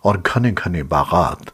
اور گھنے گھنے باغات